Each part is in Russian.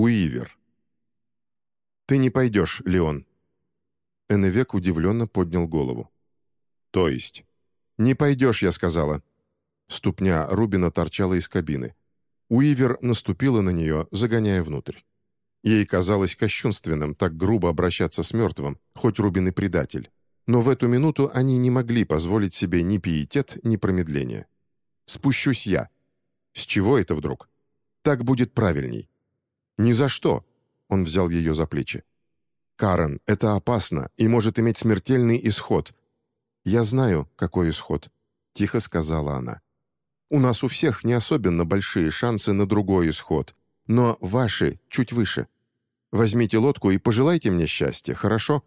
Уивер. «Ты не пойдешь, Леон». Эннвек удивленно поднял голову. «То есть?» «Не пойдешь, я сказала». Ступня Рубина торчала из кабины. Уивер наступила на нее, загоняя внутрь. Ей казалось кощунственным так грубо обращаться с мертвым, хоть Рубин и предатель. Но в эту минуту они не могли позволить себе ни пиетет, ни промедления. «Спущусь я». «С чего это вдруг?» «Так будет правильней». «Ни за что!» — он взял ее за плечи. «Карен, это опасно и может иметь смертельный исход». «Я знаю, какой исход», — тихо сказала она. «У нас у всех не особенно большие шансы на другой исход, но ваши чуть выше. Возьмите лодку и пожелайте мне счастья, хорошо?»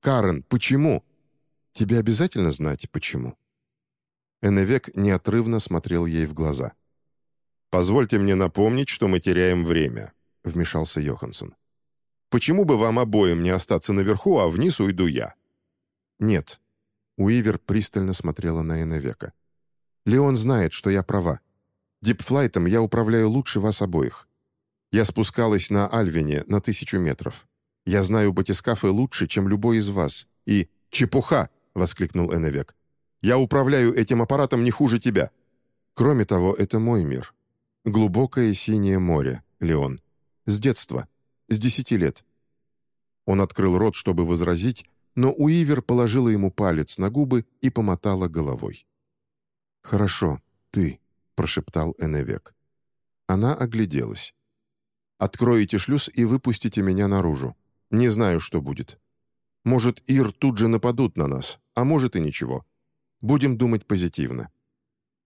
«Карен, почему?» «Тебе обязательно знать, почему?» Эннвек неотрывно смотрел ей в глаза. «Позвольте мне напомнить, что мы теряем время», — вмешался Йоханссон. «Почему бы вам обоим не остаться наверху, а вниз уйду я?» «Нет». Уивер пристально смотрела на Эннвека. «Леон знает, что я права. Дипфлайтом я управляю лучше вас обоих. Я спускалась на Альвине на тысячу метров. Я знаю батискафы лучше, чем любой из вас. И чепуха!» — воскликнул Эннвек. «Я управляю этим аппаратом не хуже тебя. Кроме того, это мой мир. Глубокое синее море, Леон. С детства. С десяти лет». Он открыл рот, чтобы возразить, но Уивер положила ему палец на губы и помотала головой. «Хорошо, ты», — прошептал Эннвек. Она огляделась. «Откроете шлюз и выпустите меня наружу. Не знаю, что будет. Может, Ир тут же нападут на нас, а может и ничего. Будем думать позитивно.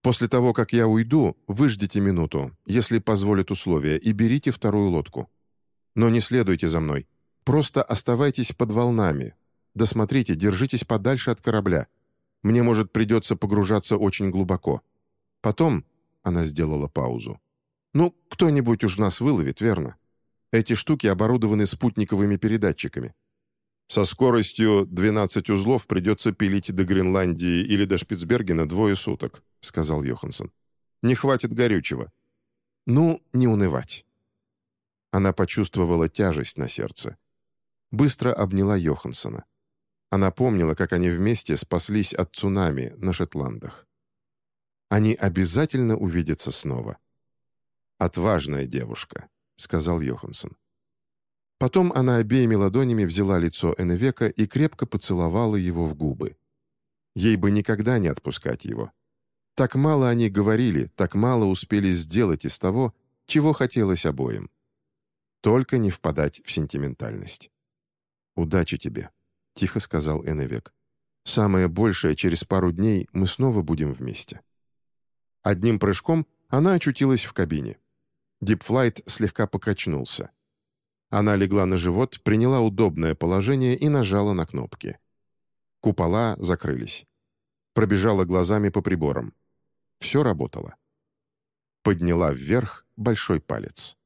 После того, как я уйду, выждите минуту, если позволят условия, и берите вторую лодку. Но не следуйте за мной. Просто оставайтесь под волнами. Досмотрите, держитесь подальше от корабля. Мне, может, придется погружаться очень глубоко. Потом...» — она сделала паузу. «Ну, кто-нибудь уж нас выловит, верно? Эти штуки оборудованы спутниковыми передатчиками. Со скоростью 12 узлов придется пилить до Гренландии или до Шпицбергена двое суток», — сказал Йоханссон. «Не хватит горючего». «Ну, не унывать». Она почувствовала тяжесть на сердце. Быстро обняла Йоханссона. Она помнила, как они вместе спаслись от цунами на Шотландах. Они обязательно увидятся снова. Отважная девушка. — сказал Йоханссон. Потом она обеими ладонями взяла лицо Эннвека и крепко поцеловала его в губы. Ей бы никогда не отпускать его. Так мало они говорили, так мало успели сделать из того, чего хотелось обоим. Только не впадать в сентиментальность. «Удачи тебе», — тихо сказал Эннвек. «Самое большее, через пару дней мы снова будем вместе». Одним прыжком она очутилась в кабине. Дипфлайт слегка покачнулся. Она легла на живот, приняла удобное положение и нажала на кнопки. Купола закрылись. Пробежала глазами по приборам. Все работало. Подняла вверх большой палец.